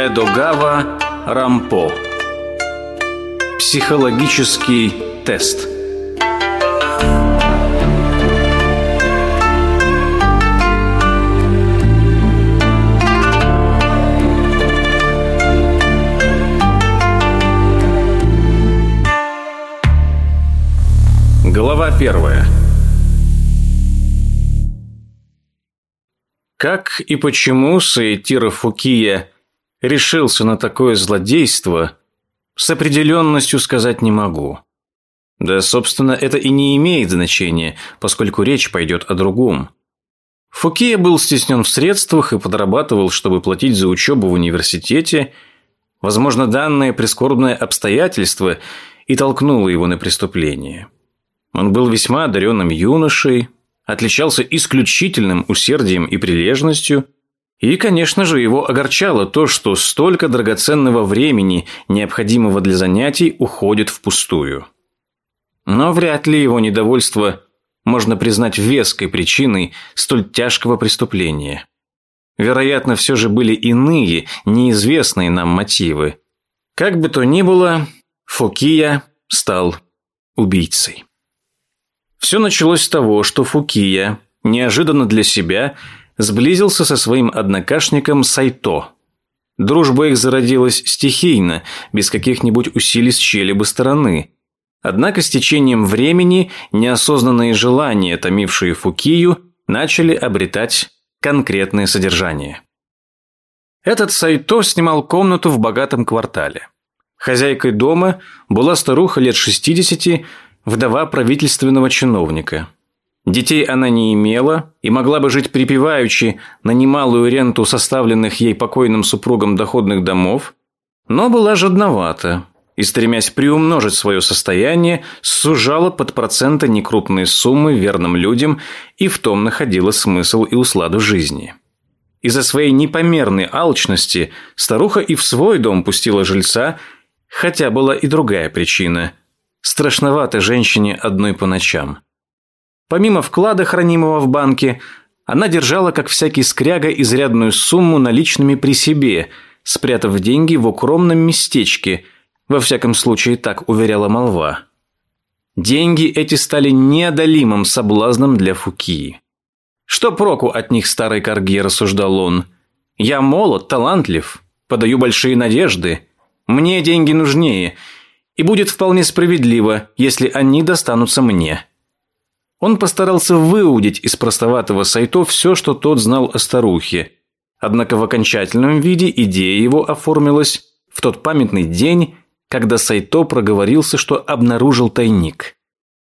Эдогава Рампо. Психологический тест. Глава первая. Как и почему Саитира Фукия решился на такое злодейство, с определенностью сказать не могу. Да, собственно, это и не имеет значения, поскольку речь пойдет о другом. Фукия был стеснен в средствах и подрабатывал, чтобы платить за учебу в университете. Возможно, данное прискорбное обстоятельство и толкнуло его на преступление. Он был весьма одаренным юношей, отличался исключительным усердием и прилежностью, и, конечно же, его огорчало то, что столько драгоценного времени, необходимого для занятий, уходит впустую. Но вряд ли его недовольство можно признать веской причиной столь тяжкого преступления. Вероятно, все же были иные, неизвестные нам мотивы. Как бы то ни было, Фокия стал убийцей. Все началось с того, что Фукия, неожиданно для себя, сблизился со своим однокашником Сайто. Дружба их зародилась стихийно, без каких-нибудь усилий с чьей-либо стороны. Однако с течением времени неосознанные желания, томившие Фукию, начали обретать конкретное содержание. Этот Сайто снимал комнату в богатом квартале. Хозяйкой дома была старуха лет 60, вдова правительственного чиновника. Детей она не имела и могла бы жить припеваючи на немалую ренту составленных ей покойным супругом доходных домов, но была жадновата и, стремясь приумножить свое состояние, сужала под проценты некрупные суммы верным людям и в том находила смысл и усладу жизни. Из-за своей непомерной алчности старуха и в свой дом пустила жильца, хотя была и другая причина – Страшновато женщине одной по ночам. Помимо вклада, хранимого в банке, она держала, как всякий скряга, изрядную сумму наличными при себе, спрятав деньги в укромном местечке, во всяком случае так уверяла молва. Деньги эти стали неодолимым соблазном для Фукии. Что проку от них старой корги, рассуждал он. Я молод, талантлив, подаю большие надежды. Мне деньги нужнее – и будет вполне справедливо, если они достанутся мне. Он постарался выудить из простоватого Сайто все, что тот знал о старухе. Однако в окончательном виде идея его оформилась в тот памятный день, когда Сайто проговорился, что обнаружил тайник.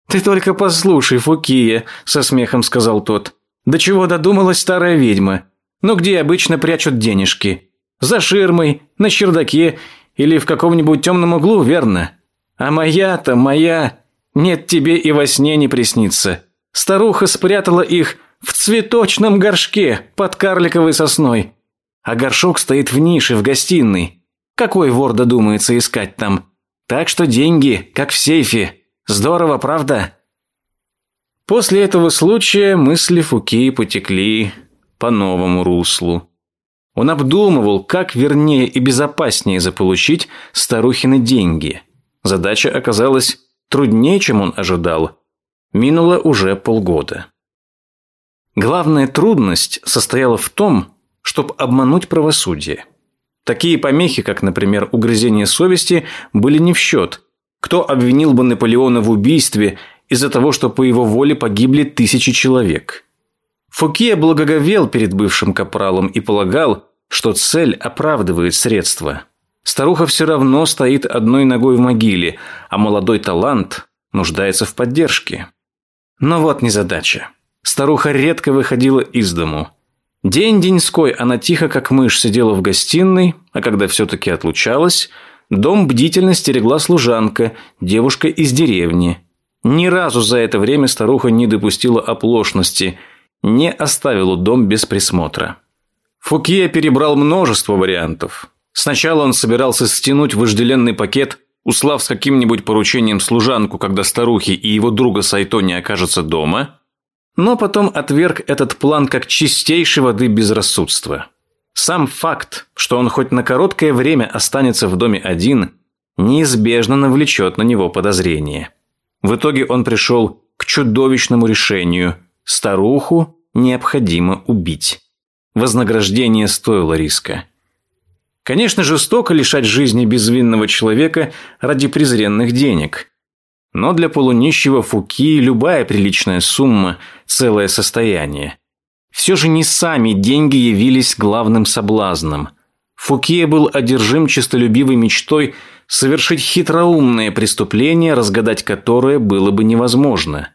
«Ты только послушай, Фукия», – со смехом сказал тот. «До чего додумалась старая ведьма? Ну где обычно прячут денежки? За ширмой, на чердаке или в каком-нибудь темном углу, верно? А моя-то, моя, нет тебе и во сне не приснится. Старуха спрятала их в цветочном горшке под карликовой сосной. А горшок стоит в нише в гостиной. Какой вор додумается искать там? Так что деньги, как в сейфе. Здорово, правда? После этого случая мысли Фуки потекли по новому руслу. Он обдумывал, как вернее и безопаснее заполучить старухины деньги. Задача оказалась труднее, чем он ожидал. Минуло уже полгода. Главная трудность состояла в том, чтобы обмануть правосудие. Такие помехи, как, например, угрызение совести, были не в счет. Кто обвинил бы Наполеона в убийстве из-за того, что по его воле погибли тысячи человек? Фукия благоговел перед бывшим капралом и полагал, что цель оправдывает средства. Старуха все равно стоит одной ногой в могиле, а молодой талант нуждается в поддержке. Но вот незадача. Старуха редко выходила из дому. День-деньской она тихо, как мышь, сидела в гостиной, а когда все-таки отлучалась, дом бдительно стерегла служанка, девушка из деревни. Ни разу за это время старуха не допустила оплошности, не оставила дом без присмотра. Фукия перебрал множество вариантов. Сначала он собирался стянуть вожделенный пакет, услав с каким-нибудь поручением служанку, когда старухи и его друга Сайто не окажутся дома, но потом отверг этот план как чистейшей воды безрассудства. Сам факт, что он хоть на короткое время останется в доме один, неизбежно навлечет на него подозрение. В итоге он пришел к чудовищному решению – старуху необходимо убить. Вознаграждение стоило риска. Конечно, жестоко лишать жизни безвинного человека ради презренных денег. Но для полунищего Фуки любая приличная сумма – целое состояние. Все же не сами деньги явились главным соблазном. Фукия был одержим честолюбивой мечтой совершить хитроумное преступление, разгадать которое было бы невозможно.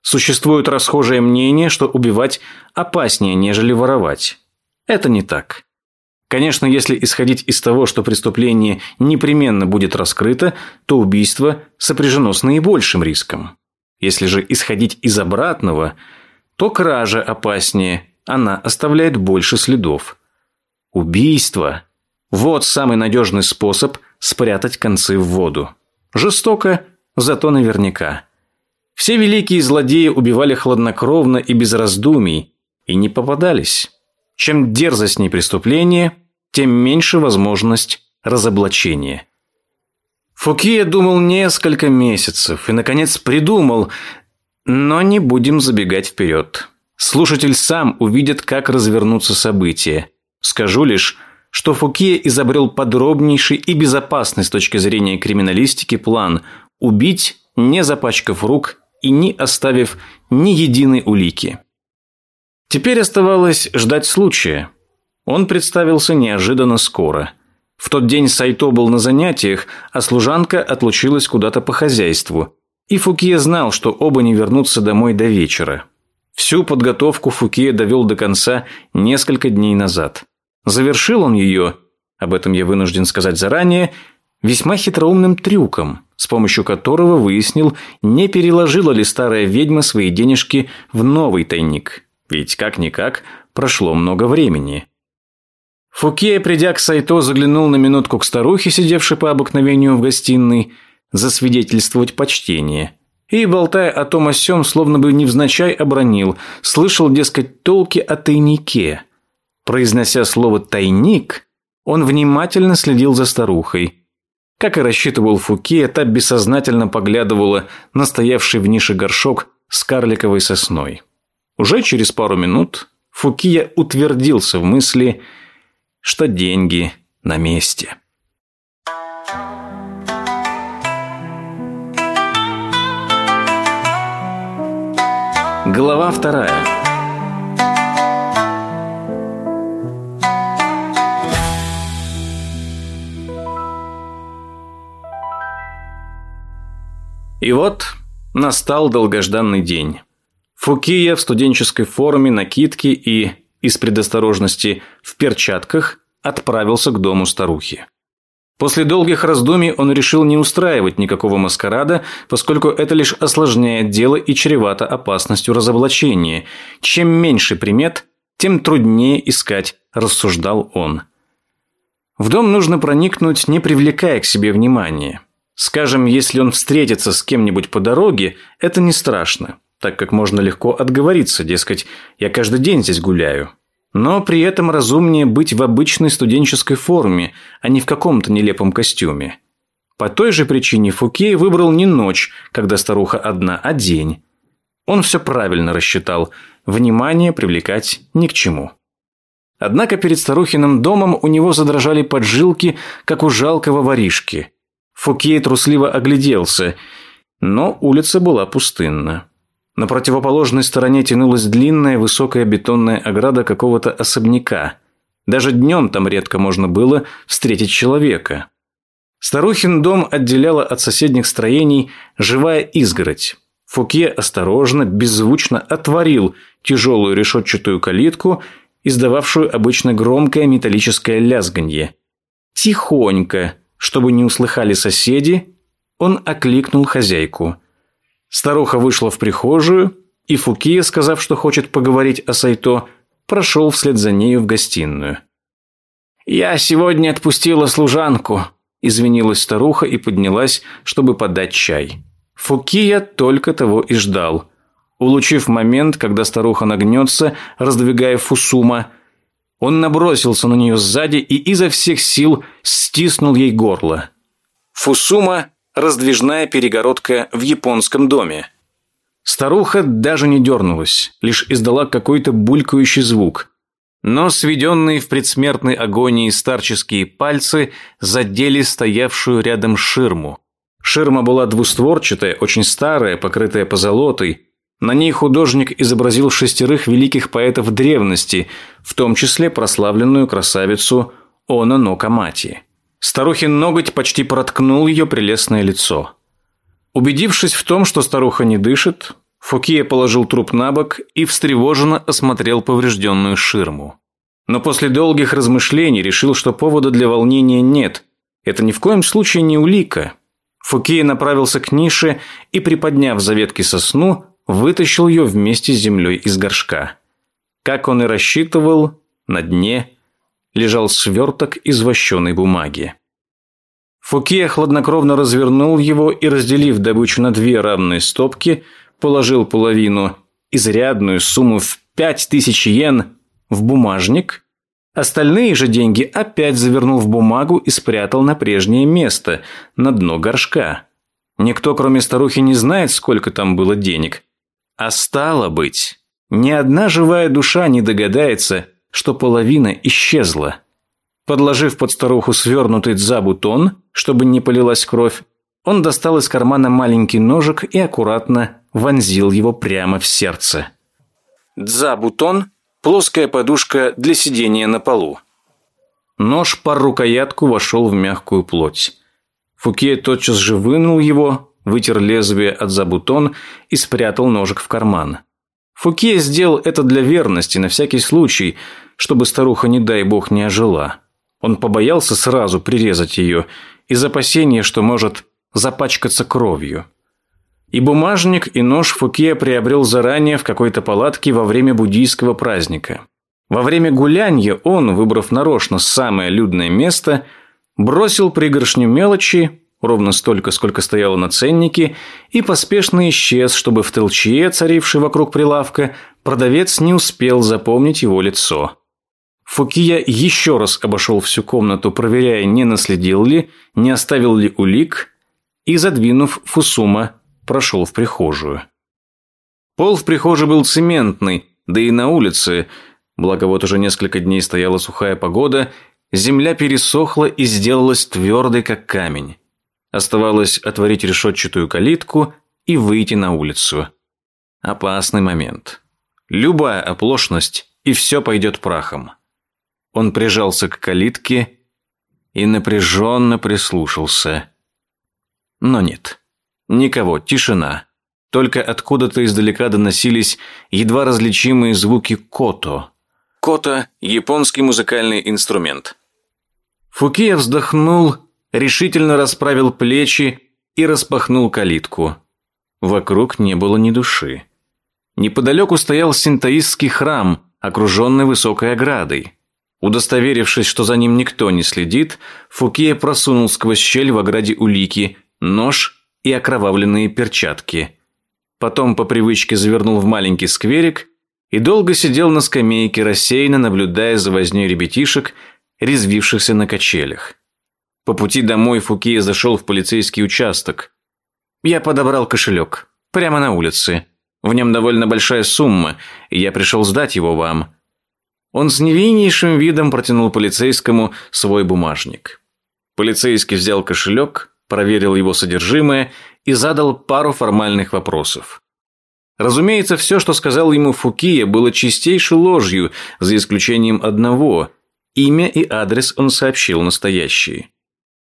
Существует расхожее мнение, что убивать опаснее, нежели воровать. Это не так. Конечно, если исходить из того, что преступление непременно будет раскрыто, то убийство сопряжено с наибольшим риском. Если же исходить из обратного – то кража опаснее, она оставляет больше следов. Убийство – вот самый надежный способ спрятать концы в воду. Жестоко, зато наверняка. Все великие злодеи убивали хладнокровно и без раздумий, и не попадались. Чем дерзостнее преступление, тем меньше возможность разоблачения. Фукия думал несколько месяцев и, наконец, придумал, но не будем забегать вперед. Слушатель сам увидит, как развернутся события. Скажу лишь, что Фукия изобрел подробнейший и безопасный с точки зрения криминалистики план убить, не запачкав рук и не оставив ни единой улики. Теперь оставалось ждать случая. Он представился неожиданно скоро. В тот день Сайто был на занятиях, а служанка отлучилась куда-то по хозяйству – и Фукия знал, что оба не вернутся домой до вечера. Всю подготовку Фукия довел до конца несколько дней назад. Завершил он ее, об этом я вынужден сказать заранее, весьма хитроумным трюком, с помощью которого выяснил, не переложила ли старая ведьма свои денежки в новый тайник. Ведь как-никак прошло много времени. Фукия, придя к Сайто, заглянул на минутку к старухе, сидевшей по обыкновению в гостиной, засвидетельствовать почтение. И, болтая о том о сём, словно бы невзначай обронил, слышал, дескать, толки о тайнике. Произнося слово «тайник», он внимательно следил за старухой. Как и рассчитывал Фуке, та бессознательно поглядывала на стоявший в нише горшок с карликовой сосной. Уже через пару минут Фукия утвердился в мысли, что деньги на месте. Глава вторая. И вот настал долгожданный день. Фукия в студенческой форме, накидке и, из предосторожности, в перчатках отправился к дому старухи. После долгих раздумий он решил не устраивать никакого маскарада, поскольку это лишь осложняет дело и чревато опасностью разоблачения. Чем меньше примет, тем труднее искать, рассуждал он. В дом нужно проникнуть, не привлекая к себе внимания. Скажем, если он встретится с кем-нибудь по дороге, это не страшно, так как можно легко отговориться, дескать, я каждый день здесь гуляю. Но при этом разумнее быть в обычной студенческой форме, а не в каком-то нелепом костюме. По той же причине Фукей выбрал не ночь, когда старуха одна, а день. Он все правильно рассчитал, внимание привлекать ни к чему. Однако перед старухиным домом у него задрожали поджилки, как у жалкого воришки. Фукей трусливо огляделся, но улица была пустынна. На противоположной стороне тянулась длинная высокая бетонная ограда какого-то особняка. Даже днем там редко можно было встретить человека. Старухин дом отделяла от соседних строений живая изгородь. Фуке осторожно, беззвучно отворил тяжелую решетчатую калитку, издававшую обычно громкое металлическое лязганье. Тихонько, чтобы не услыхали соседи, он окликнул хозяйку. Старуха вышла в прихожую, и Фукия, сказав, что хочет поговорить о Сайто, прошел вслед за нею в гостиную. «Я сегодня отпустила служанку», – извинилась старуха и поднялась, чтобы подать чай. Фукия только того и ждал. Улучив момент, когда старуха нагнется, раздвигая фусума, Он набросился на нее сзади и изо всех сил стиснул ей горло. Фусума – раздвижная перегородка в японском доме. Старуха даже не дернулась, лишь издала какой-то булькающий звук. Но сведенные в предсмертной агонии старческие пальцы задели стоявшую рядом ширму. Ширма была двустворчатая, очень старая, покрытая позолотой. На ней художник изобразил шестерых великих поэтов древности, в том числе прославленную красавицу Она Нокамати. Старухин ноготь почти проткнул ее прелестное лицо. Убедившись в том, что старуха не дышит, Фукия положил труп на бок и встревоженно осмотрел поврежденную ширму. Но после долгих размышлений решил, что повода для волнения нет. Это ни в коем случае не улика. Фукия направился к нише и, приподняв за ветки сосну, вытащил ее вместе с землей из горшка. Как он и рассчитывал, на дне лежал сверток из вощеной бумаги. Фукия хладнокровно развернул его и, разделив добычу на две равные стопки, положил половину, изрядную сумму в пять тысяч йен, в бумажник. Остальные же деньги опять завернул в бумагу и спрятал на прежнее место, на дно горшка. Никто, кроме старухи, не знает, сколько там было денег. А стало быть, ни одна живая душа не догадается, что половина исчезла. Подложив под старуху свернутый дзабутон, чтобы не полилась кровь, он достал из кармана маленький ножик и аккуратно вонзил его прямо в сердце. Дзабутон – плоская подушка для сидения на полу. Нож по рукоятку вошел в мягкую плоть. Фуке тотчас же вынул его, вытер лезвие от забутон и спрятал ножик в карман. Фуке сделал это для верности, на всякий случай, чтобы старуха, не дай бог, не ожила. Он побоялся сразу прирезать ее из опасения, что может запачкаться кровью. И бумажник, и нож Фуке приобрел заранее в какой-то палатке во время буддийского праздника. Во время гулянья он, выбрав нарочно самое людное место, бросил пригоршню мелочи, ровно столько, сколько стояло на ценнике, и поспешно исчез, чтобы в толчье, царившей вокруг прилавка, продавец не успел запомнить его лицо. Фукия еще раз обошел всю комнату, проверяя, не наследил ли, не оставил ли улик, и, задвинув Фусума, прошел в прихожую. Пол в прихожей был цементный, да и на улице, благо вот уже несколько дней стояла сухая погода, земля пересохла и сделалась твердой, как камень. Оставалось отворить решетчатую калитку и выйти на улицу. Опасный момент. Любая оплошность, и все пойдет прахом. Он прижался к калитке и напряженно прислушался. Но нет. Никого, тишина. Только откуда-то издалека доносились едва различимые звуки кото. Кото – японский музыкальный инструмент. Фукия вздохнул, решительно расправил плечи и распахнул калитку. Вокруг не было ни души. Неподалеку стоял синтоистский храм, окруженный высокой оградой. Удостоверившись, что за ним никто не следит, Фукия просунул сквозь щель в ограде улики, нож и окровавленные перчатки. Потом по привычке завернул в маленький скверик и долго сидел на скамейке, рассеянно наблюдая за вознёй ребятишек, резвившихся на качелях. По пути домой Фукия зашел в полицейский участок. Я подобрал кошелек. Прямо на улице. В нем довольно большая сумма, и я пришел сдать его вам. Он с невиннейшим видом протянул полицейскому свой бумажник. Полицейский взял кошелек, проверил его содержимое и задал пару формальных вопросов. Разумеется, все, что сказал ему Фукия, было чистейшей ложью, за исключением одного. Имя и адрес он сообщил настоящие.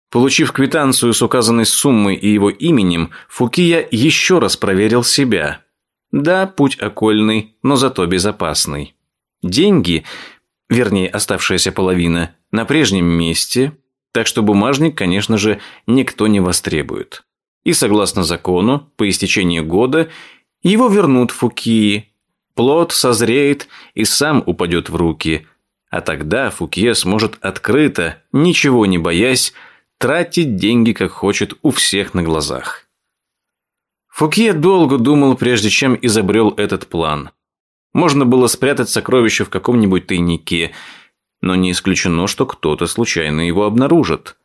Получив квитанцию с указанной суммой и его именем, Фукия еще раз проверил себя. Да, путь окольный, но зато безопасный. Деньги, вернее оставшаяся половина, на прежнем месте, так что бумажник, конечно же, никто не востребует. И согласно закону, по истечении года его вернут Фукии. Плод созреет и сам упадет в руки. А тогда Фукье сможет открыто, ничего не боясь, тратить деньги как хочет у всех на глазах. Фукье долго думал, прежде чем изобрел этот план. Можно было спрятать сокровища в каком-нибудь тайнике. но не исключено, что кто-то случайно его обнаружит.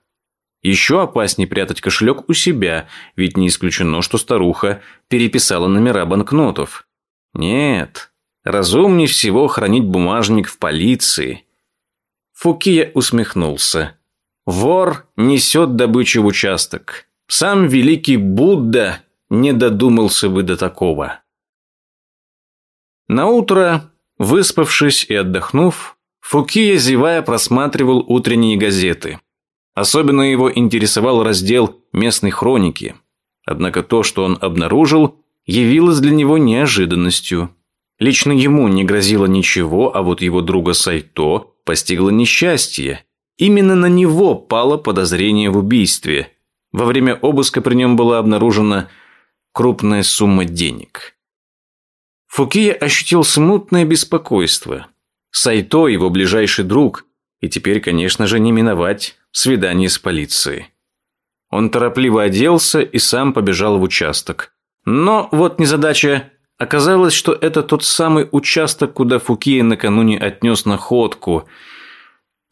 Еще опаснее прятать кошелек у себя, ведь не исключено, что старуха переписала номера банкнотов. Нет, разумнее всего хранить бумажник в полиции. Фукия усмехнулся. Вор несет добычу в участок. Сам великий Будда не додумался бы до такого. На утро, выспавшись и отдохнув, Фукия, зевая, просматривал утренние газеты – Особенно его интересовал раздел местной хроники. Однако то, что он обнаружил, явилось для него неожиданностью. Лично ему не грозило ничего, а вот его друга Сайто постигло несчастье. Именно на него пало подозрение в убийстве. Во время обыска при нем была обнаружена крупная сумма денег. Фукия ощутил смутное беспокойство. Сайто, его ближайший друг, и теперь, конечно же, не миновать свидание с полицией. Он торопливо оделся и сам побежал в участок. Но вот незадача. Оказалось, что это тот самый участок, куда Фукия накануне отнес находку.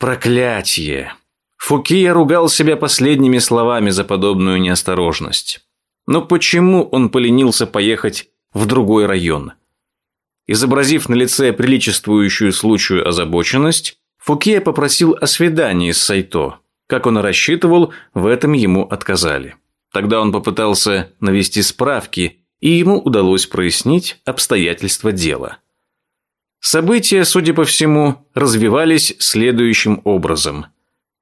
Проклятие! Фукия ругал себя последними словами за подобную неосторожность. Но почему он поленился поехать в другой район? Изобразив на лице приличествующую случаю озабоченность, Фукия попросил о свидании с Сайто. Как он рассчитывал, в этом ему отказали. Тогда он попытался навести справки, и ему удалось прояснить обстоятельства дела. События, судя по всему, развивались следующим образом.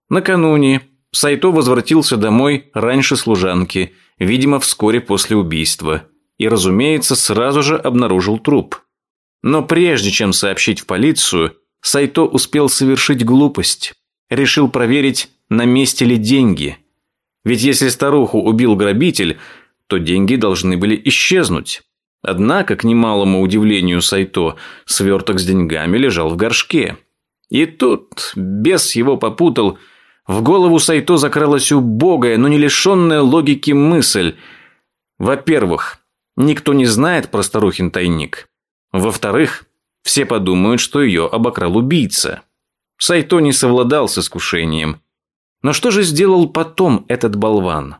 Накануне Сайто возвратился домой раньше служанки, видимо, вскоре после убийства, и, разумеется, сразу же обнаружил труп. Но прежде чем сообщить в полицию, Сайто успел совершить глупость. Решил проверить, на месте ли деньги. Ведь если старуху убил грабитель, то деньги должны были исчезнуть. Однако, к немалому удивлению Сайто, сверток с деньгами лежал в горшке. И тут бес его попутал. В голову Сайто закралась убогая, но не лишенная логики мысль. Во-первых, никто не знает про старухин тайник. Во-вторых, все подумают, что ее обокрал убийца. Сайто не совладал с искушением. Но что же сделал потом этот болван?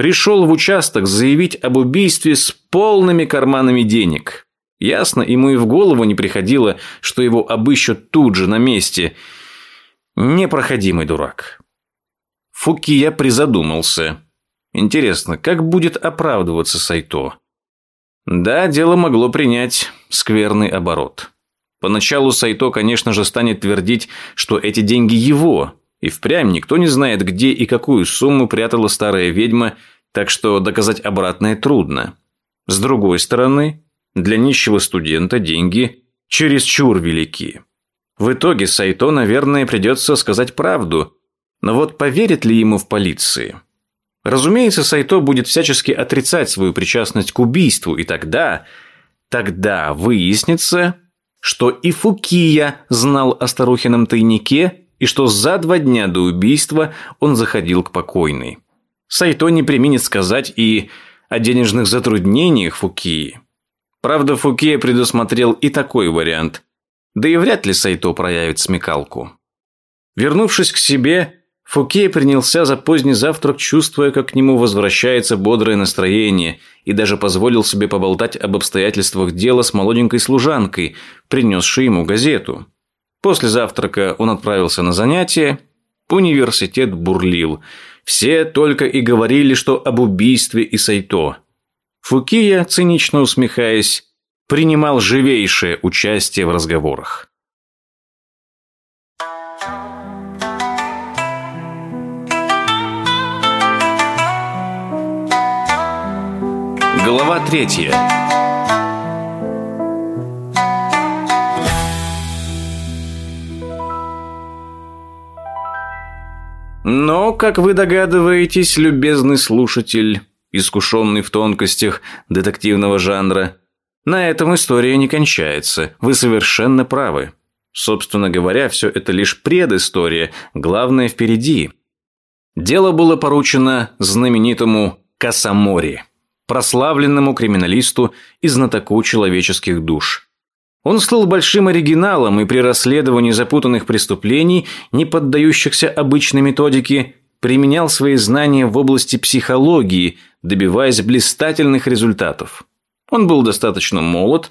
Пришел в участок заявить об убийстве с полными карманами денег. Ясно, ему и в голову не приходило, что его обыщут тут же на месте. Непроходимый дурак. Фукия призадумался. Интересно, как будет оправдываться Сайто? Да, дело могло принять скверный оборот. Поначалу Сайто, конечно же, станет твердить, что эти деньги его, и впрямь никто не знает, где и какую сумму прятала старая ведьма, так что доказать обратное трудно. С другой стороны, для нищего студента деньги чересчур велики. В итоге Сайто, наверное, придется сказать правду, но вот поверит ли ему в полиции? Разумеется, Сайто будет всячески отрицать свою причастность к убийству, и тогда, тогда выяснится, что и Фукия знал о старухином тайнике, и что за два дня до убийства он заходил к покойной. Сайто не применит сказать и о денежных затруднениях Фукии. Правда, Фукия предусмотрел и такой вариант. Да и вряд ли Сайто проявит смекалку. Вернувшись к себе, Фукия принялся за поздний завтрак, чувствуя, как к нему возвращается бодрое настроение, и даже позволил себе поболтать об обстоятельствах дела с молоденькой служанкой, принесшей ему газету. После завтрака он отправился на занятия. Университет бурлил. Все только и говорили, что об убийстве и Сайто. Фукия, цинично усмехаясь, принимал живейшее участие в разговорах. Глава третья. Но, как вы догадываетесь, любезный слушатель, искушенный в тонкостях детективного жанра, на этом история не кончается. Вы совершенно правы. Собственно говоря, все это лишь предыстория, главное впереди. Дело было поручено знаменитому Касамори прославленному криминалисту и знатоку человеческих душ. Он слыл большим оригиналом и при расследовании запутанных преступлений, не поддающихся обычной методике, применял свои знания в области психологии, добиваясь блистательных результатов. Он был достаточно молод,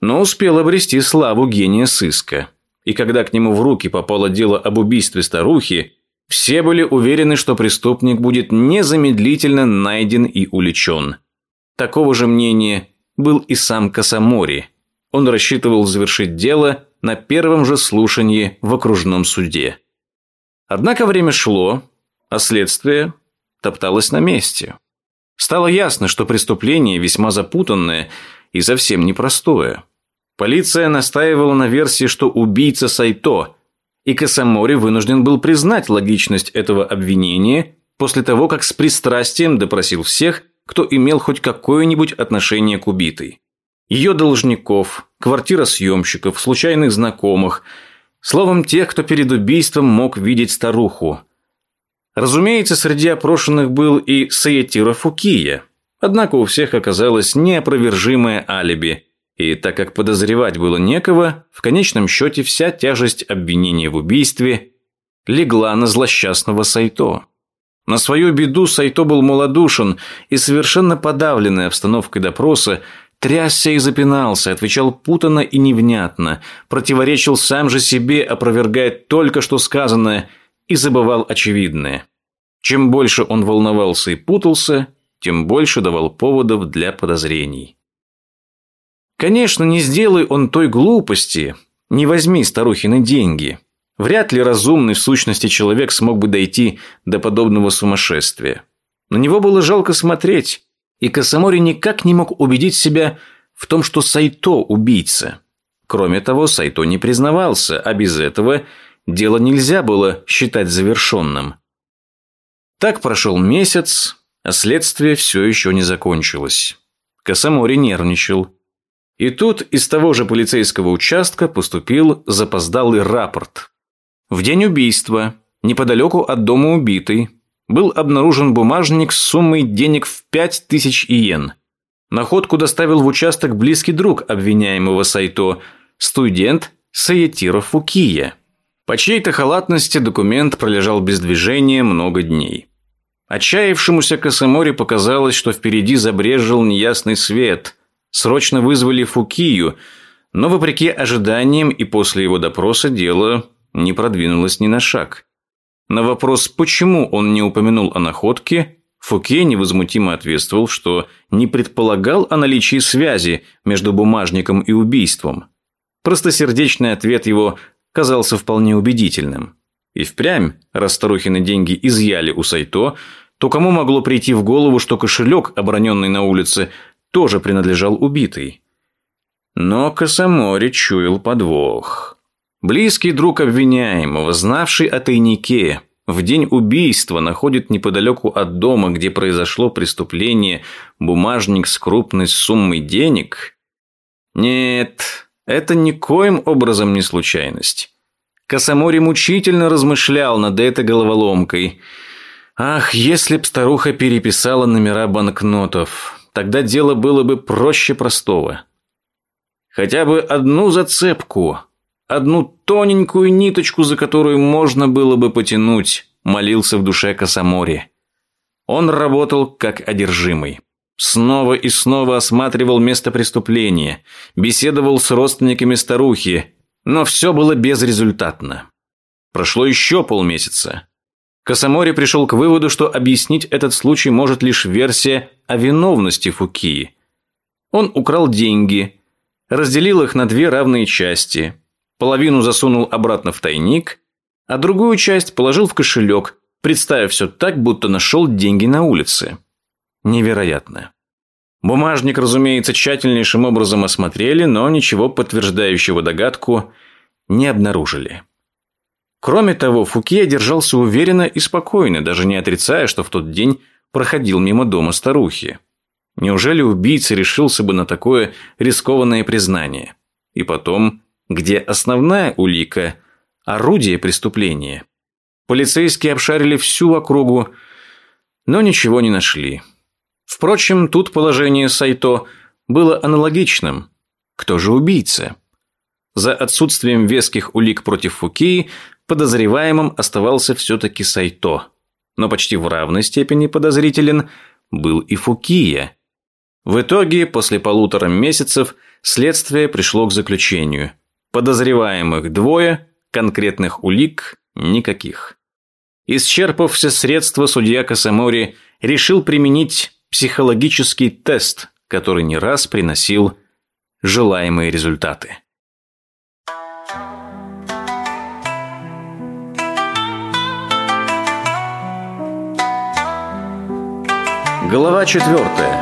но успел обрести славу гения сыска. И когда к нему в руки попало дело об убийстве старухи, все были уверены, что преступник будет незамедлительно найден и уличен. Такого же мнения был и сам Касамори. Он рассчитывал завершить дело на первом же слушании в окружном суде. Однако время шло, а следствие топталось на месте. Стало ясно, что преступление весьма запутанное и совсем непростое. Полиция настаивала на версии, что убийца Сайто, и Касамори вынужден был признать логичность этого обвинения после того, как с пристрастием допросил всех, кто имел хоть какое-нибудь отношение к убитой. Ее должников, квартиросъемщиков, случайных знакомых, словом, тех, кто перед убийством мог видеть старуху. Разумеется, среди опрошенных был и Саетира Фукия, однако у всех оказалось неопровержимое алиби – и так как подозревать было некого, в конечном счете вся тяжесть обвинения в убийстве легла на злосчастного Сайто. На свою беду Сайто был малодушен и совершенно подавленной обстановкой допроса трясся и запинался, отвечал путанно и невнятно, противоречил сам же себе, опровергая только что сказанное и забывал очевидное. Чем больше он волновался и путался, тем больше давал поводов для подозрений. Конечно, не сделай он той глупости, не возьми старухины деньги. Вряд ли разумный в сущности человек смог бы дойти до подобного сумасшествия. На него было жалко смотреть, и Косомори никак не мог убедить себя в том, что Сайто убийца. Кроме того, Сайто не признавался, а без этого дело нельзя было считать завершенным. Так прошел месяц, а следствие все еще не закончилось. Косомори нервничал. И тут из того же полицейского участка поступил запоздалый рапорт. В день убийства, неподалеку от дома убитой, был обнаружен бумажник с суммой денег в 5000 иен. Находку доставил в участок близкий друг обвиняемого Сайто, студент Саетира Фукия. По чьей-то халатности документ пролежал без движения много дней. Отчаявшемуся Косоморе показалось, что впереди забрежил неясный свет – Срочно вызвали Фукию, но вопреки ожиданиям и после его допроса дело не продвинулось ни на шаг. На вопрос, почему он не упомянул о находке, Фуке невозмутимо ответствовал, что не предполагал о наличии связи между бумажником и убийством. Простосердечный ответ его казался вполне убедительным. И впрямь, раз старухины деньги изъяли у Сайто, то кому могло прийти в голову, что кошелек, оброненный на улице, тоже принадлежал убитый. Но Косомори чуял подвох. Близкий друг обвиняемого, знавший о тайнике, в день убийства находит неподалеку от дома, где произошло преступление, бумажник с крупной суммой денег? Нет, это никоим образом не случайность. Косомори мучительно размышлял над этой головоломкой. Ах, если б старуха переписала номера банкнотов тогда дело было бы проще простого. Хотя бы одну зацепку, одну тоненькую ниточку, за которую можно было бы потянуть, молился в душе Косомори. Он работал как одержимый. Снова и снова осматривал место преступления, беседовал с родственниками старухи, но все было безрезультатно. Прошло еще полмесяца. Косомори пришел к выводу, что объяснить этот случай может лишь версия о виновности Фукии. Он украл деньги, разделил их на две равные части, половину засунул обратно в тайник, а другую часть положил в кошелек, представив все так, будто нашел деньги на улице. Невероятно. Бумажник, разумеется, тщательнейшим образом осмотрели, но ничего подтверждающего догадку не обнаружили. Кроме того, Фукье держался уверенно и спокойно, даже не отрицая, что в тот день проходил мимо дома старухи. Неужели убийца решился бы на такое рискованное признание? И потом, где основная улика – орудие преступления? Полицейские обшарили всю округу, но ничего не нашли. Впрочем, тут положение Сайто было аналогичным. Кто же убийца? За отсутствием веских улик против Фукии подозреваемым оставался все-таки Сайто. Но почти в равной степени подозрителен был и Фукия. В итоге, после полутора месяцев, следствие пришло к заключению. Подозреваемых двое, конкретных улик никаких. Исчерпав все средства, судья Касамори решил применить психологический тест, который не раз приносил желаемые результаты. Глава четвертая.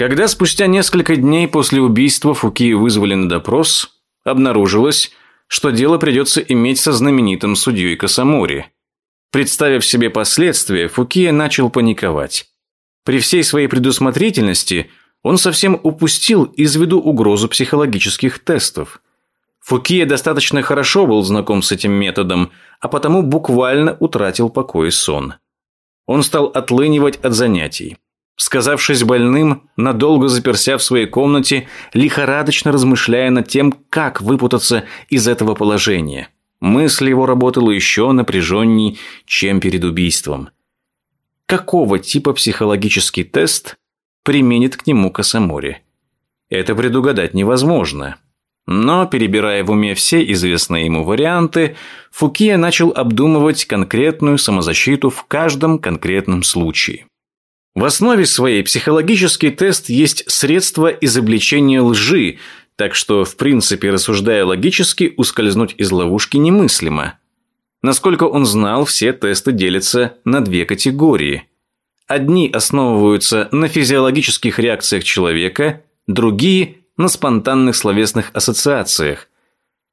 Когда спустя несколько дней после убийства Фуки вызвали на допрос, обнаружилось, что дело придется иметь со знаменитым судьей Касамори. Представив себе последствия, Фукия начал паниковать. При всей своей предусмотрительности он совсем упустил из виду угрозу психологических тестов – Фукия достаточно хорошо был знаком с этим методом, а потому буквально утратил покой и сон. Он стал отлынивать от занятий. Сказавшись больным, надолго заперся в своей комнате, лихорадочно размышляя над тем, как выпутаться из этого положения. Мысль его работала еще напряженней, чем перед убийством. Какого типа психологический тест применит к нему Касамори? Это предугадать невозможно. Но, перебирая в уме все известные ему варианты, Фукия начал обдумывать конкретную самозащиту в каждом конкретном случае. В основе своей психологический тест есть средство изобличения лжи, так что, в принципе, рассуждая логически, ускользнуть из ловушки немыслимо. Насколько он знал, все тесты делятся на две категории. Одни основываются на физиологических реакциях человека, другие на спонтанных словесных ассоциациях.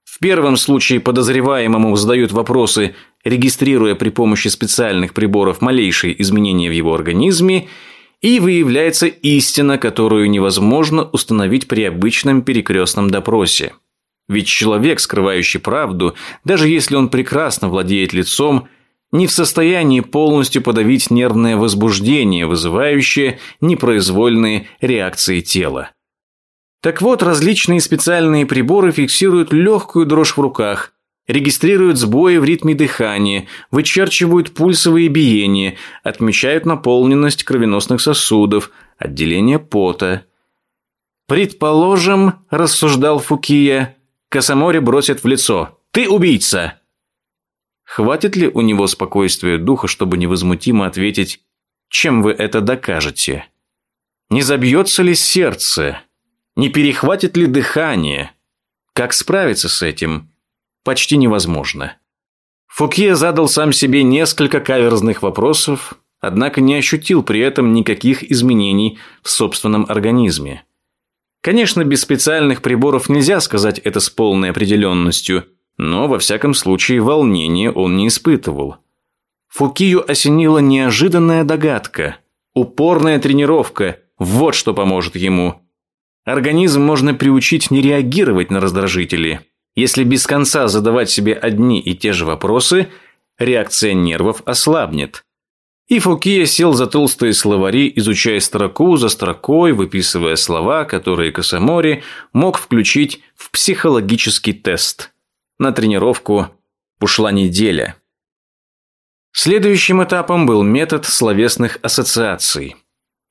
В первом случае подозреваемому задают вопросы, регистрируя при помощи специальных приборов малейшие изменения в его организме, и выявляется истина, которую невозможно установить при обычном перекрестном допросе. Ведь человек, скрывающий правду, даже если он прекрасно владеет лицом, не в состоянии полностью подавить нервное возбуждение, вызывающее непроизвольные реакции тела. Так вот, различные специальные приборы фиксируют легкую дрожь в руках, регистрируют сбои в ритме дыхания, вычерчивают пульсовые биения, отмечают наполненность кровеносных сосудов, отделение пота. «Предположим, – рассуждал Фукия, – Косоморе бросит в лицо. Ты убийца!» Хватит ли у него спокойствия духа, чтобы невозмутимо ответить, чем вы это докажете? Не забьется ли сердце? Не перехватит ли дыхание? Как справиться с этим? Почти невозможно. Фукье задал сам себе несколько каверзных вопросов, однако не ощутил при этом никаких изменений в собственном организме. Конечно, без специальных приборов нельзя сказать это с полной определенностью, но во всяком случае волнения он не испытывал. Фукию осенила неожиданная догадка. Упорная тренировка – вот что поможет ему – Организм можно приучить не реагировать на раздражители. Если без конца задавать себе одни и те же вопросы, реакция нервов ослабнет. И Фукия сел за толстые словари, изучая строку за строкой, выписывая слова, которые Косомори мог включить в психологический тест. На тренировку ушла неделя. Следующим этапом был метод словесных ассоциаций.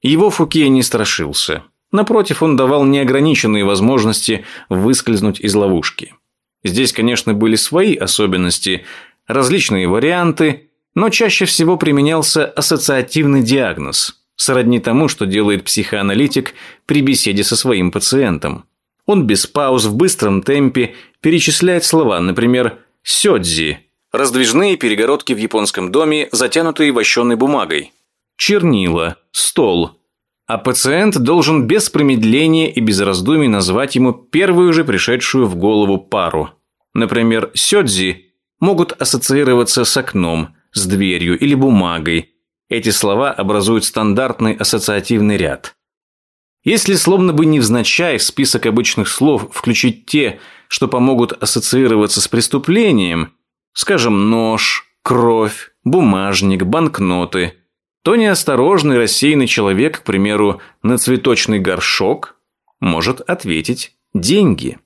Его Фукия не страшился. Напротив, он давал неограниченные возможности выскользнуть из ловушки. Здесь, конечно, были свои особенности, различные варианты, но чаще всего применялся ассоциативный диагноз, сродни тому, что делает психоаналитик при беседе со своим пациентом. Он без пауз в быстром темпе перечисляет слова, например, «сёдзи» – раздвижные перегородки в японском доме, затянутые вощеной бумагой, «чернила», «стол», а пациент должен без промедления и без раздумий назвать ему первую же пришедшую в голову пару. Например, сёдзи могут ассоциироваться с окном, с дверью или бумагой. Эти слова образуют стандартный ассоциативный ряд. Если словно бы невзначай в список обычных слов включить те, что помогут ассоциироваться с преступлением, скажем, нож, кровь, бумажник, банкноты, то неосторожный рассеянный человек, к примеру, на цветочный горшок, может ответить «деньги»,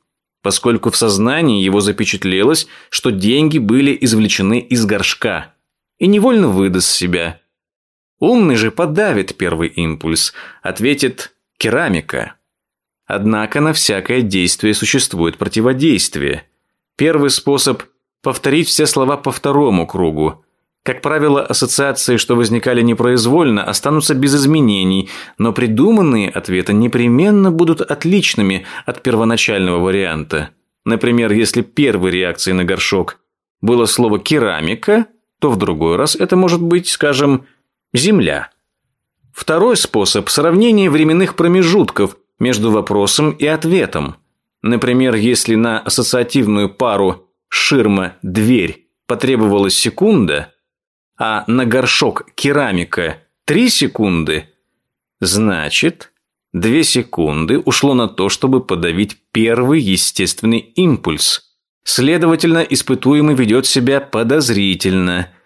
поскольку в сознании его запечатлелось, что деньги были извлечены из горшка, и невольно выдаст себя. Умный же подавит первый импульс, ответит «керамика». Однако на всякое действие существует противодействие. Первый способ – повторить все слова по второму кругу. Как правило, ассоциации, что возникали непроизвольно, останутся без изменений, но придуманные ответы непременно будут отличными от первоначального варианта. Например, если первой реакцией на горшок было слово «керамика», то в другой раз это может быть, скажем, «земля». Второй способ – сравнение временных промежутков, между вопросом и ответом. Например, если на ассоциативную пару «ширма-дверь» потребовалась секунда, а на горшок «керамика» три секунды, значит, две секунды ушло на то, чтобы подавить первый естественный импульс. Следовательно, испытуемый ведет себя подозрительно –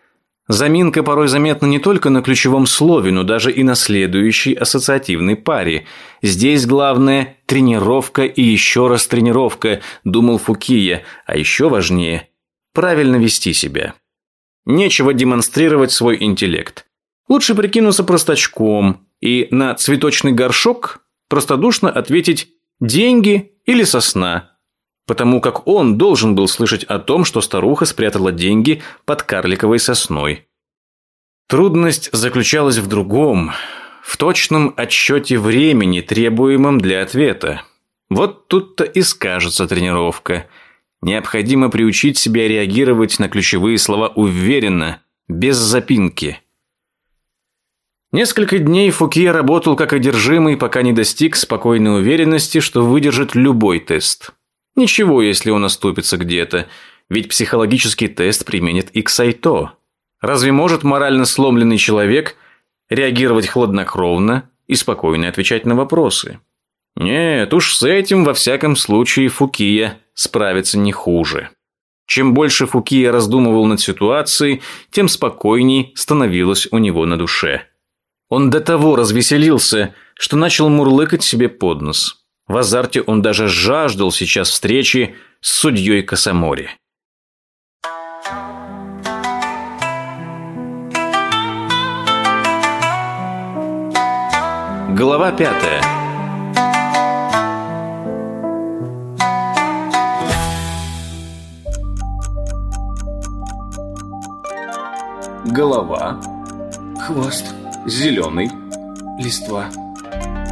Заминка порой заметна не только на ключевом слове, но даже и на следующей ассоциативной паре. Здесь главное – тренировка и еще раз тренировка, думал Фукия, а еще важнее – правильно вести себя. Нечего демонстрировать свой интеллект. Лучше прикинуться простачком и на цветочный горшок простодушно ответить «деньги» или «сосна», потому как он должен был слышать о том, что старуха спрятала деньги под карликовой сосной. Трудность заключалась в другом, в точном отсчете времени, требуемом для ответа. Вот тут-то и скажется тренировка. Необходимо приучить себя реагировать на ключевые слова уверенно, без запинки. Несколько дней Фукье работал как одержимый, пока не достиг спокойной уверенности, что выдержит любой тест. Ничего, если он оступится где-то, ведь психологический тест применит и к Сайто. Разве может морально сломленный человек реагировать хладнокровно и спокойно отвечать на вопросы? Нет, уж с этим во всяком случае Фукия справится не хуже. Чем больше Фукия раздумывал над ситуацией, тем спокойней становилось у него на душе. Он до того развеселился, что начал мурлыкать себе под нос. В азарте он даже жаждал сейчас встречи с судьей Косомори. Глава пятая. Голова. Хвост. Зеленый. Листва.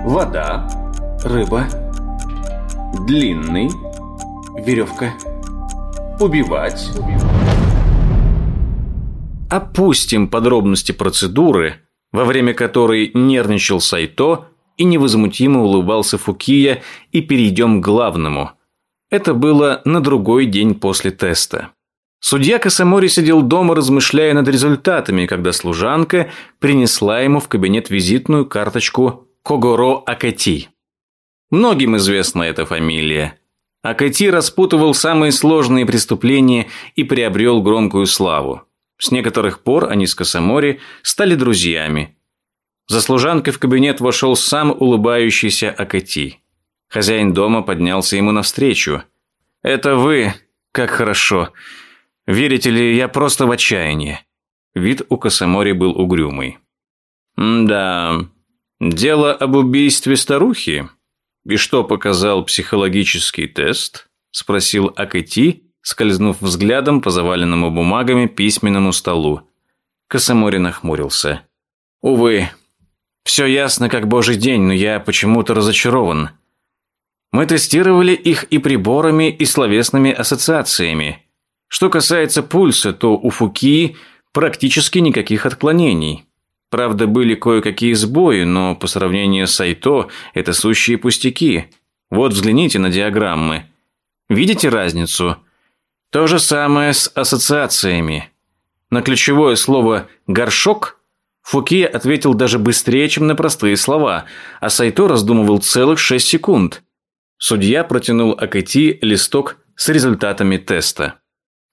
Вода. Рыба. Длинный. Веревка. Убивать. Опустим подробности процедуры, во время которой нервничал Сайто и невозмутимо улыбался Фукия, и перейдем к главному. Это было на другой день после теста. Судья Касамори сидел дома, размышляя над результатами, когда служанка принесла ему в кабинет визитную карточку Когоро Акати. Многим известна эта фамилия. Акати распутывал самые сложные преступления и приобрел громкую славу. С некоторых пор они с Косомори стали друзьями. За служанкой в кабинет вошел сам улыбающийся Акати. Хозяин дома поднялся ему навстречу. «Это вы? Как хорошо. Верите ли, я просто в отчаянии». Вид у Косомори был угрюмый. «Да, дело об убийстве старухи?» «И что показал психологический тест?» – спросил Акэти, скользнув взглядом по заваленному бумагами письменному столу. Косомори нахмурился. «Увы, все ясно как божий день, но я почему-то разочарован. Мы тестировали их и приборами, и словесными ассоциациями. Что касается пульса, то у Фуки практически никаких отклонений. Правда, были кое-какие сбои, но по сравнению с Айто это сущие пустяки. Вот взгляните на диаграммы. Видите разницу? То же самое с ассоциациями. На ключевое слово «горшок» Фуки ответил даже быстрее, чем на простые слова, а Сайто раздумывал целых 6 секунд. Судья протянул Акати листок с результатами теста.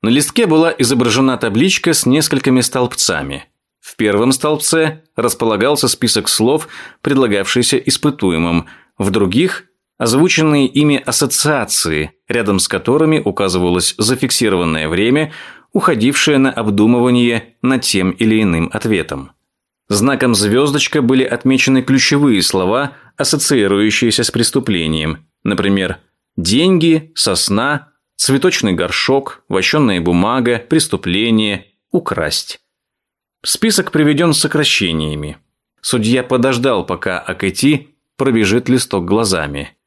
На листке была изображена табличка с несколькими столбцами. В первом столбце располагался список слов, предлагавшийся испытуемым, в других – озвученные ими ассоциации, рядом с которыми указывалось зафиксированное время, уходившее на обдумывание над тем или иным ответом. Знаком звездочка были отмечены ключевые слова, ассоциирующиеся с преступлением, например, деньги, сосна, цветочный горшок, вощенная бумага, преступление, украсть. Список приведен с сокращениями. Судья подождал, пока Акэти пробежит листок глазами.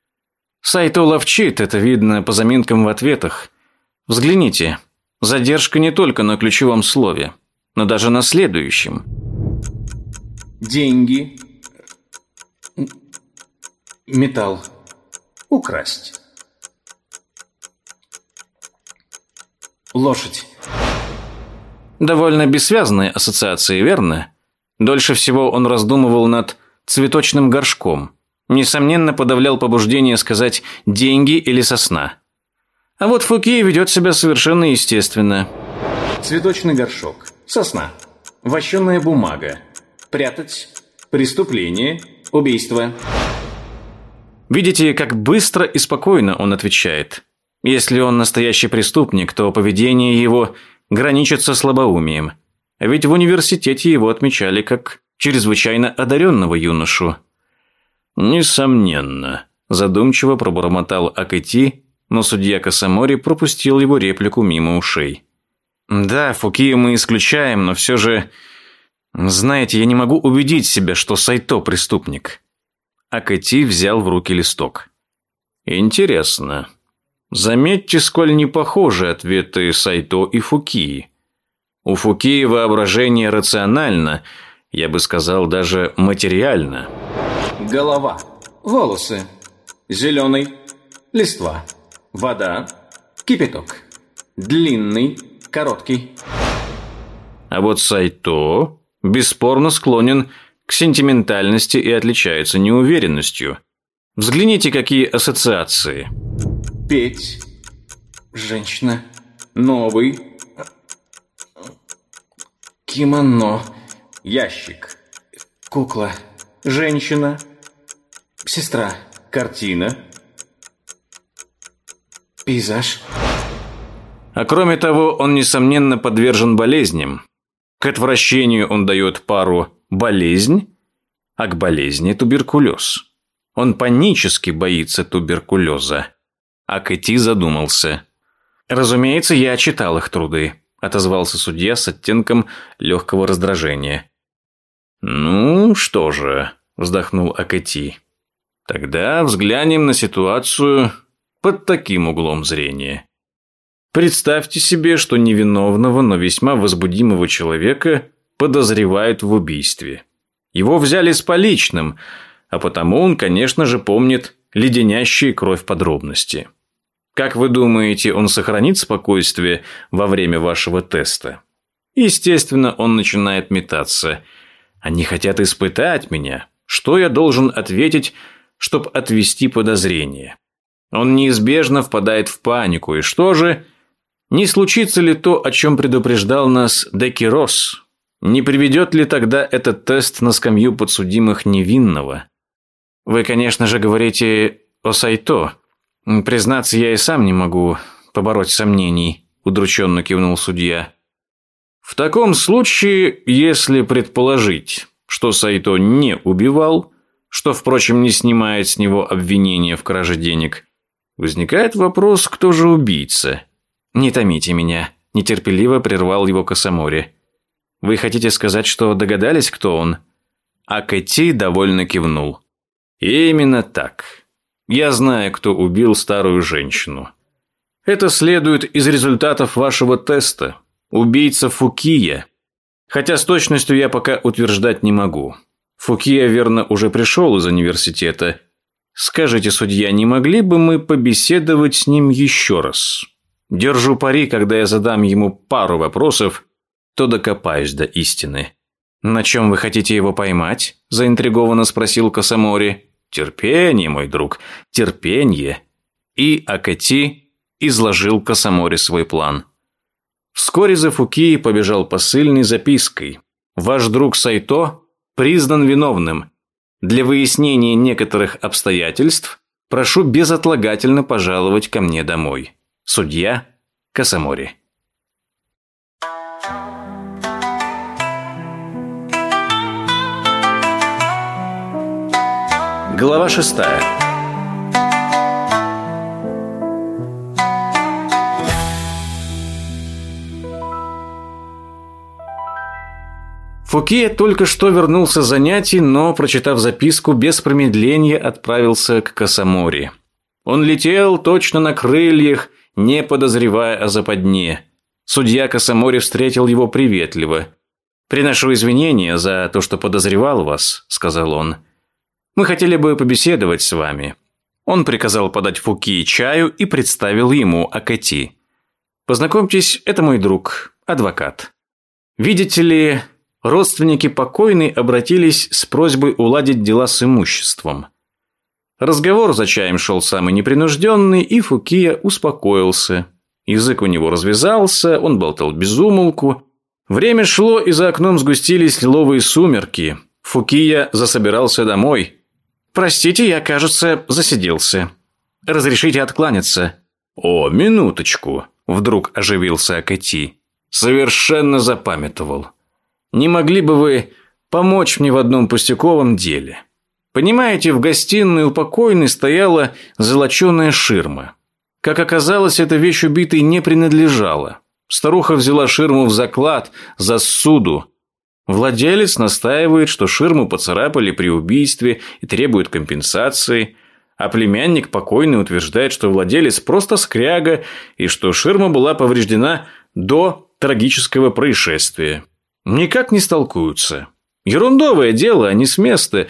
Сайто ловчит, это видно по заминкам в ответах. Взгляните, задержка не только на ключевом слове, но даже на следующем. Деньги. Металл. Украсть. Лошадь. Довольно бессвязные ассоциации, верно? Дольше всего он раздумывал над цветочным горшком. Несомненно, подавлял побуждение сказать «деньги» или «сосна». А вот Фуки ведет себя совершенно естественно. Цветочный горшок. Сосна. Вощенная бумага. Прятать. Преступление. Убийство. Видите, как быстро и спокойно он отвечает. Если он настоящий преступник, то поведение его граничит со слабоумием. Ведь в университете его отмечали как чрезвычайно одаренного юношу. «Несомненно», – задумчиво пробормотал Акэти, но судья Касамори пропустил его реплику мимо ушей. «Да, Фукию мы исключаем, но все же... Знаете, я не могу убедить себя, что Сайто преступник». Акэти взял в руки листок. «Интересно. Заметьте, сколь не похожи ответы Сайто и Фукии. У Фукии воображение рационально, я бы сказал, даже материально. Голова, волосы, зеленый, листва, вода, кипяток, длинный, короткий. А вот Сайто бесспорно склонен к сентиментальности и отличается неуверенностью. Взгляните, какие ассоциации – петь. Женщина. Новый. Кимоно. Ящик. Кукла. Женщина. Сестра. Картина. Пейзаж. А кроме того, он, несомненно, подвержен болезням. К отвращению он дает пару «болезнь», а к болезни туберкулез. Он панически боится туберкулеза. А Кэти задумался. «Разумеется, я читал их труды», – отозвался судья с оттенком легкого раздражения. «Ну, что же», – вздохнул Акэти. «Тогда взглянем на ситуацию под таким углом зрения. Представьте себе, что невиновного, но весьма возбудимого человека подозревают в убийстве. Его взяли с поличным, а потому он, конечно же, помнит леденящие кровь подробности». Как вы думаете, он сохранит спокойствие во время вашего теста? Естественно, он начинает метаться. Они хотят испытать меня. Что я должен ответить, чтобы отвести подозрение? Он неизбежно впадает в панику. И что же? Не случится ли то, о чем предупреждал нас Декирос? Не приведет ли тогда этот тест на скамью подсудимых невинного? Вы, конечно же, говорите о Сайто. «Признаться, я и сам не могу побороть сомнений», – удрученно кивнул судья. «В таком случае, если предположить, что Сайто не убивал, что, впрочем, не снимает с него обвинения в краже денег, возникает вопрос, кто же убийца?» «Не томите меня», – нетерпеливо прервал его Косомори. «Вы хотите сказать, что догадались, кто он?» А Кэти довольно кивнул. «Именно так. Я знаю, кто убил старую женщину. Это следует из результатов вашего теста. Убийца Фукия. Хотя с точностью я пока утверждать не могу. Фукия, верно, уже пришел из университета. Скажите, судья, не могли бы мы побеседовать с ним еще раз? Держу пари, когда я задам ему пару вопросов, то докопаюсь до истины. «На чем вы хотите его поймать?» – заинтригованно спросил Косомори. Терпение, мой друг, терпение. И Акати изложил Косоморе свой план. Вскоре за Фуки побежал посыльный запиской. «Ваш друг Сайто признан виновным. Для выяснения некоторых обстоятельств прошу безотлагательно пожаловать ко мне домой. Судья Касамори». Глава шестая. Фукия только что вернулся с занятий, но, прочитав записку, без промедления отправился к Касамори. Он летел точно на крыльях, не подозревая о западне. Судья Касамори встретил его приветливо. «Приношу извинения за то, что подозревал вас», — сказал он. Мы хотели бы побеседовать с вами». Он приказал подать Фуки чаю и представил ему Акати. «Познакомьтесь, это мой друг, адвокат. Видите ли, родственники покойной обратились с просьбой уладить дела с имуществом. Разговор за чаем шел самый непринужденный, и Фукия успокоился. Язык у него развязался, он болтал без умолку. Время шло, и за окном сгустились лиловые сумерки. Фукия засобирался домой. «Простите, я, кажется, засиделся. Разрешите откланяться». «О, минуточку», – вдруг оживился Акати. «Совершенно запамятовал. Не могли бы вы помочь мне в одном пустяковом деле? Понимаете, в гостиной у покойной стояла золоченая ширма. Как оказалось, эта вещь убитой не принадлежала. Старуха взяла ширму в заклад за суду, Владелец настаивает, что ширму поцарапали при убийстве и требует компенсации, а племянник покойный утверждает, что владелец просто скряга и что ширма была повреждена до трагического происшествия. Никак не столкуются. Ерундовое дело, а не с места.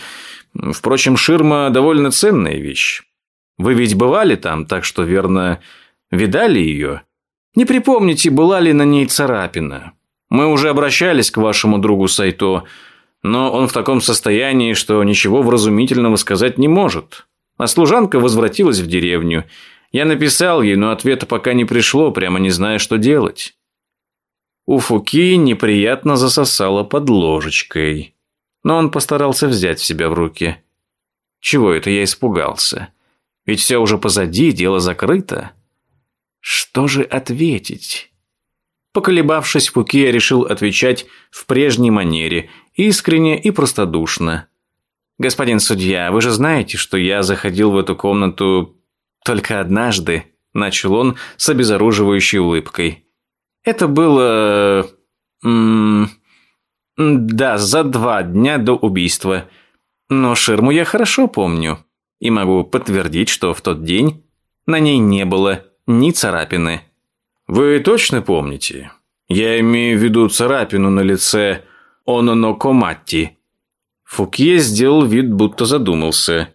Впрочем, ширма довольно ценная вещь. Вы ведь бывали там, так что, верно, видали ее? Не припомните, была ли на ней царапина. Мы уже обращались к вашему другу Сайто, но он в таком состоянии, что ничего вразумительного сказать не может. А служанка возвратилась в деревню. Я написал ей, но ответа пока не пришло, прямо не зная, что делать. У Фуки неприятно засосало под ложечкой. Но он постарался взять себя в руки. Чего это я испугался? Ведь все уже позади, дело закрыто. Что же ответить? Поколебавшись, Фукия решил отвечать в прежней манере, искренне и простодушно. «Господин судья, вы же знаете, что я заходил в эту комнату только однажды», начал он с обезоруживающей улыбкой. «Это было... М да, за два дня до убийства. Но ширму я хорошо помню и могу подтвердить, что в тот день на ней не было ни царапины». «Вы точно помните? Я имею в виду царапину на лице Ононо Коматти». Фукье сделал вид, будто задумался.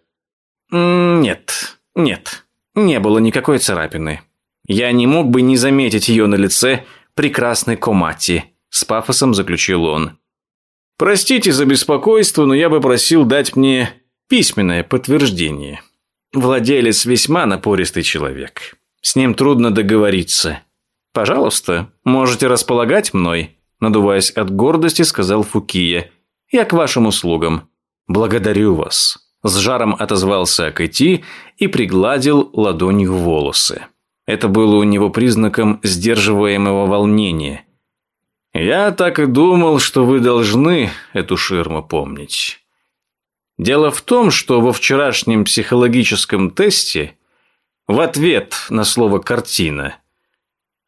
«Нет, нет, не было никакой царапины. Я не мог бы не заметить ее на лице прекрасной Коматти», с пафосом заключил он. «Простите за беспокойство, но я бы просил дать мне письменное подтверждение. Владелец весьма напористый человек. С ним трудно договориться. «Пожалуйста, можете располагать мной», надуваясь от гордости, сказал Фукия. «Я к вашим услугам». «Благодарю вас», с жаром отозвался Акэти и пригладил ладонью волосы. Это было у него признаком сдерживаемого волнения. «Я так и думал, что вы должны эту ширму помнить. Дело в том, что во вчерашнем психологическом тесте в ответ на слово «картина»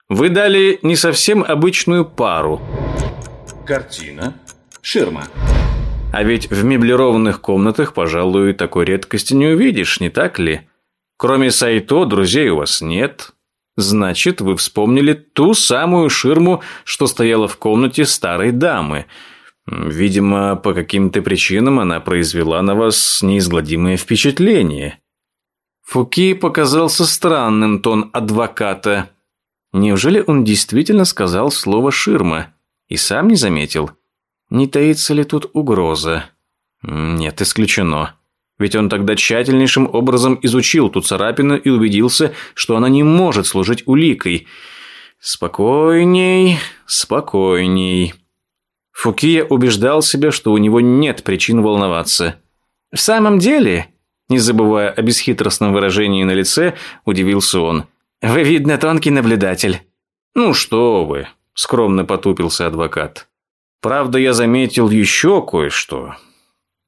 Вы дали не совсем обычную пару. Картина. Ширма. А ведь в меблированных комнатах, пожалуй, такой редкости не увидишь, не так ли? Кроме Сайто, друзей у вас нет. Значит, вы вспомнили ту самую ширму, что стояла в комнате старой дамы. Видимо, по каким-то причинам она произвела на вас неизгладимое впечатление. Фуки показался странным тон адвоката. Неужели он действительно сказал слово «ширма» и сам не заметил? Не таится ли тут угроза? Нет, исключено. Ведь он тогда тщательнейшим образом изучил ту царапину и убедился, что она не может служить уликой. Спокойней, спокойней. Фукия убеждал себя, что у него нет причин волноваться. В самом деле, не забывая о бесхитростном выражении на лице, удивился он. Вы, видно, тонкий наблюдатель. Ну что вы, скромно потупился адвокат. Правда, я заметил еще кое-что.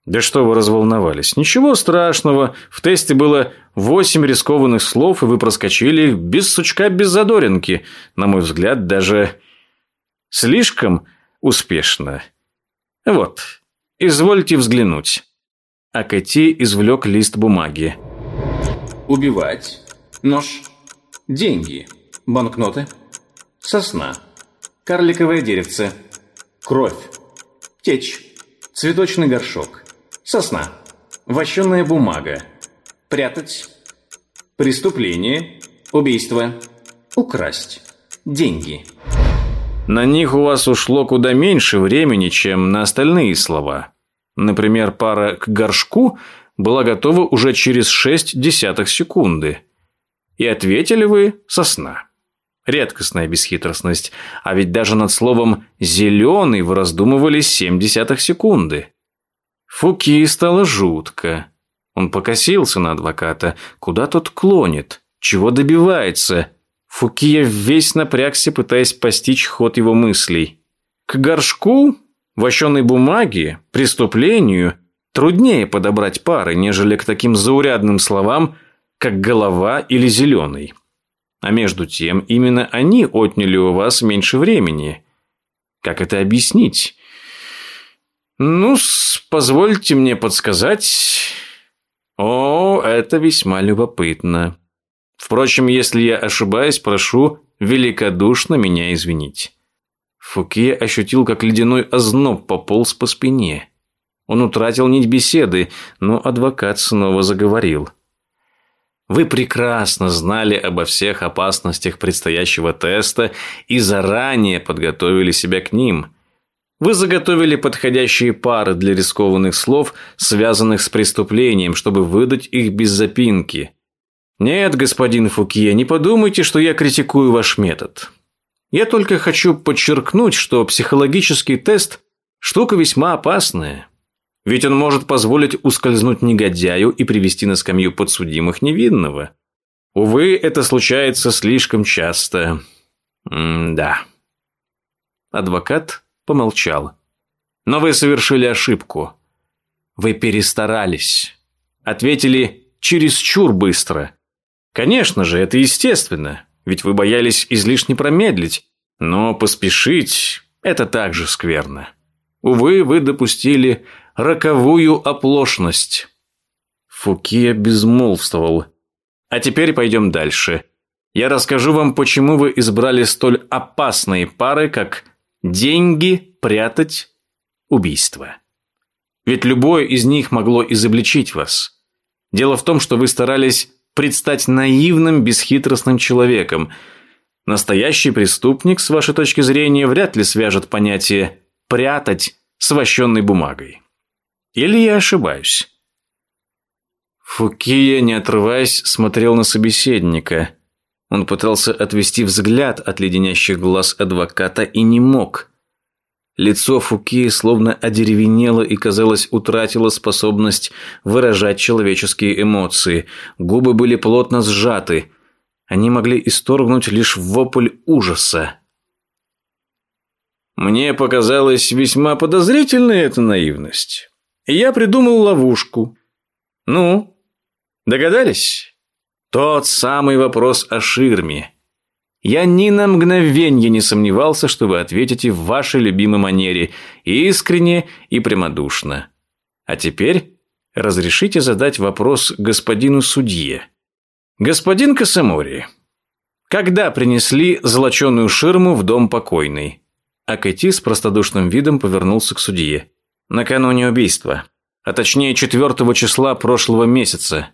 Да что вы разволновались? Ничего страшного. В тесте было восемь рискованных слов, и вы проскочили их без сучка, без задоринки. На мой взгляд, даже слишком успешно. Вот, извольте взглянуть. А Кэти извлек лист бумаги. Убивать. Нож. Деньги. Банкноты. Сосна. Карликовое деревце. Кровь. Течь. Цветочный горшок. Сосна. Вощеная бумага. Прятать. Преступление. Убийство. Украсть. Деньги. На них у вас ушло куда меньше времени, чем на остальные слова. Например, пара «к горшку» была готова уже через шесть десятых секунды. И ответили вы «сосна». Редкостная бесхитростность, а ведь даже над словом «зеленый» вы раздумывали семь десятых секунды. Фуки стало жутко. Он покосился на адвоката. Куда тот клонит? Чего добивается? Фукия весь напрягся, пытаясь постичь ход его мыслей. К горшку, вощеной бумаге, преступлению труднее подобрать пары, нежели к таким заурядным словам, как голова или зеленый. А между тем, именно они отняли у вас меньше времени. Как это объяснить? ну позвольте мне подсказать. О, это весьма любопытно. Впрочем, если я ошибаюсь, прошу великодушно меня извинить. Фуке ощутил, как ледяной озноб пополз по спине. Он утратил нить беседы, но адвокат снова заговорил. Вы прекрасно знали обо всех опасностях предстоящего теста и заранее подготовили себя к ним – вы заготовили подходящие пары для рискованных слов, связанных с преступлением, чтобы выдать их без запинки. Нет, господин Фукье, не подумайте, что я критикую ваш метод. Я только хочу подчеркнуть, что психологический тест – штука весьма опасная. Ведь он может позволить ускользнуть негодяю и привести на скамью подсудимых невинного. Увы, это случается слишком часто. М-да. Адвокат помолчал. «Но вы совершили ошибку. Вы перестарались. Ответили чересчур быстро. Конечно же, это естественно, ведь вы боялись излишне промедлить, но поспешить – это также скверно. Увы, вы допустили роковую оплошность». Фукия безмолвствовал. «А теперь пойдем дальше. Я расскажу вам, почему вы избрали столь опасные пары, как деньги, прятать, убийство. Ведь любое из них могло изобличить вас. Дело в том, что вы старались предстать наивным, бесхитростным человеком. Настоящий преступник, с вашей точки зрения, вряд ли свяжет понятие «прятать» с вощенной бумагой. Или я ошибаюсь? Фукия, не отрываясь, смотрел на собеседника – он пытался отвести взгляд от леденящих глаз адвоката и не мог. Лицо Фуки словно одеревенело и, казалось, утратило способность выражать человеческие эмоции. Губы были плотно сжаты. Они могли исторгнуть лишь вопль ужаса. Мне показалась весьма подозрительной эта наивность. И я придумал ловушку. Ну, догадались? Тот самый вопрос о ширме. Я ни на мгновенье не сомневался, что вы ответите в вашей любимой манере, искренне и прямодушно. А теперь разрешите задать вопрос господину судье. Господин Касамори, когда принесли золоченую ширму в дом покойной? А Кэти с простодушным видом повернулся к судье. Накануне убийства, а точнее 4 числа прошлого месяца.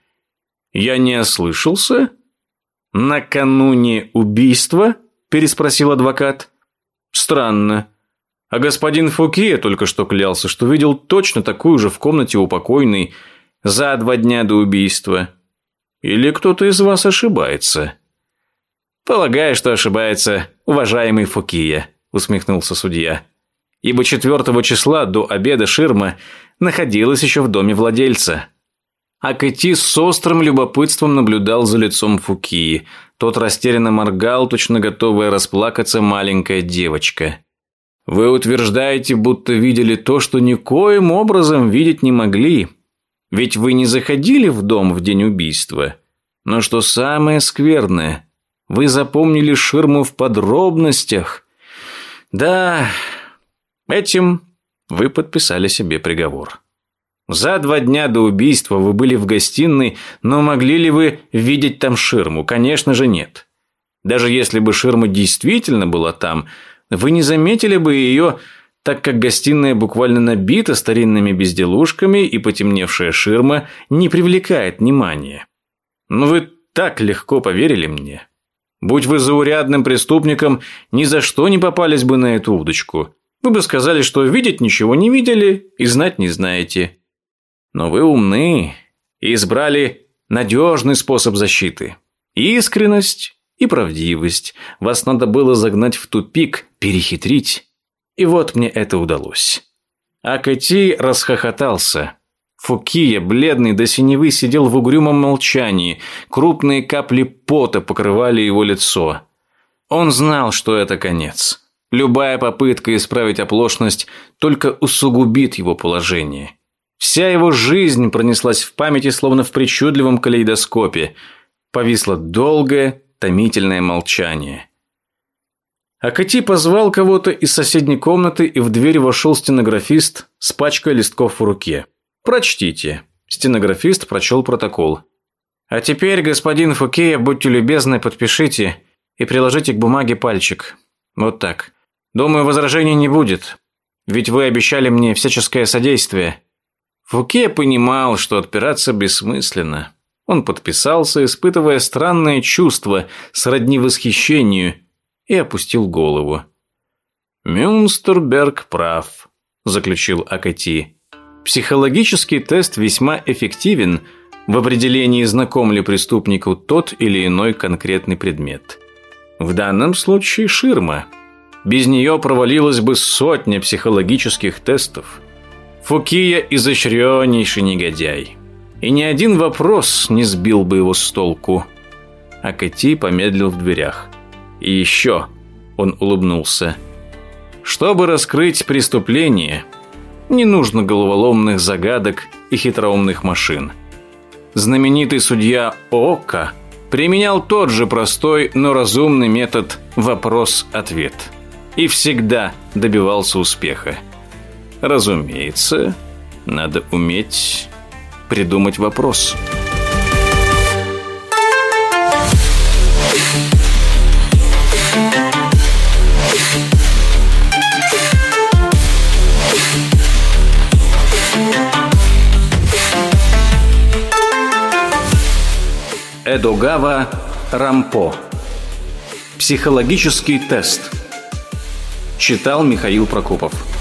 «Я не ослышался?» «Накануне убийства?» – переспросил адвокат. «Странно. А господин Фуке только что клялся, что видел точно такую же в комнате у покойной за два дня до убийства. Или кто-то из вас ошибается?» Полагаю, что ошибается уважаемый Фукия, усмехнулся судья. Ибо четвертого числа до обеда ширма находилась еще в доме владельца. А Кэти с острым любопытством наблюдал за лицом Фукии. Тот растерянно моргал, точно готовая расплакаться маленькая девочка. «Вы утверждаете, будто видели то, что никоим образом видеть не могли. Ведь вы не заходили в дом в день убийства. Но что самое скверное, вы запомнили ширму в подробностях. Да, этим вы подписали себе приговор». За два дня до убийства вы были в гостиной, но могли ли вы видеть там ширму? Конечно же нет. Даже если бы ширма действительно была там, вы не заметили бы ее, так как гостиная буквально набита старинными безделушками и потемневшая ширма не привлекает внимания. Но вы так легко поверили мне. Будь вы заурядным преступником, ни за что не попались бы на эту удочку. Вы бы сказали, что видеть ничего не видели и знать не знаете. Но вы умны и избрали надежный способ защиты. Искренность и правдивость. Вас надо было загнать в тупик, перехитрить. И вот мне это удалось. А расхохотался. Фукия, бледный до синевы, сидел в угрюмом молчании. Крупные капли пота покрывали его лицо. Он знал, что это конец. Любая попытка исправить оплошность только усугубит его положение. Вся его жизнь пронеслась в памяти, словно в причудливом калейдоскопе. Повисло долгое, томительное молчание. Акати позвал кого-то из соседней комнаты, и в дверь вошел стенографист с пачкой листков в руке. «Прочтите». Стенографист прочел протокол. «А теперь, господин Фукея, будьте любезны, подпишите и приложите к бумаге пальчик. Вот так. Думаю, возражений не будет. Ведь вы обещали мне всяческое содействие». Фуке понимал, что отпираться бессмысленно. Он подписался, испытывая странное чувство, сродни восхищению, и опустил голову. «Мюнстерберг прав», – заключил Акати. «Психологический тест весьма эффективен в определении, знаком ли преступнику тот или иной конкретный предмет. В данном случае ширма. Без нее провалилась бы сотня психологических тестов». Фукия – изощреннейший негодяй. И ни один вопрос не сбил бы его с толку. А Кати помедлил в дверях. И еще он улыбнулся. Чтобы раскрыть преступление, не нужно головоломных загадок и хитроумных машин. Знаменитый судья Ока применял тот же простой, но разумный метод «вопрос-ответ» и всегда добивался успеха. Разумеется, надо уметь придумать вопрос. Эдогава Рампо. Психологический тест. Читал Михаил Прокопов.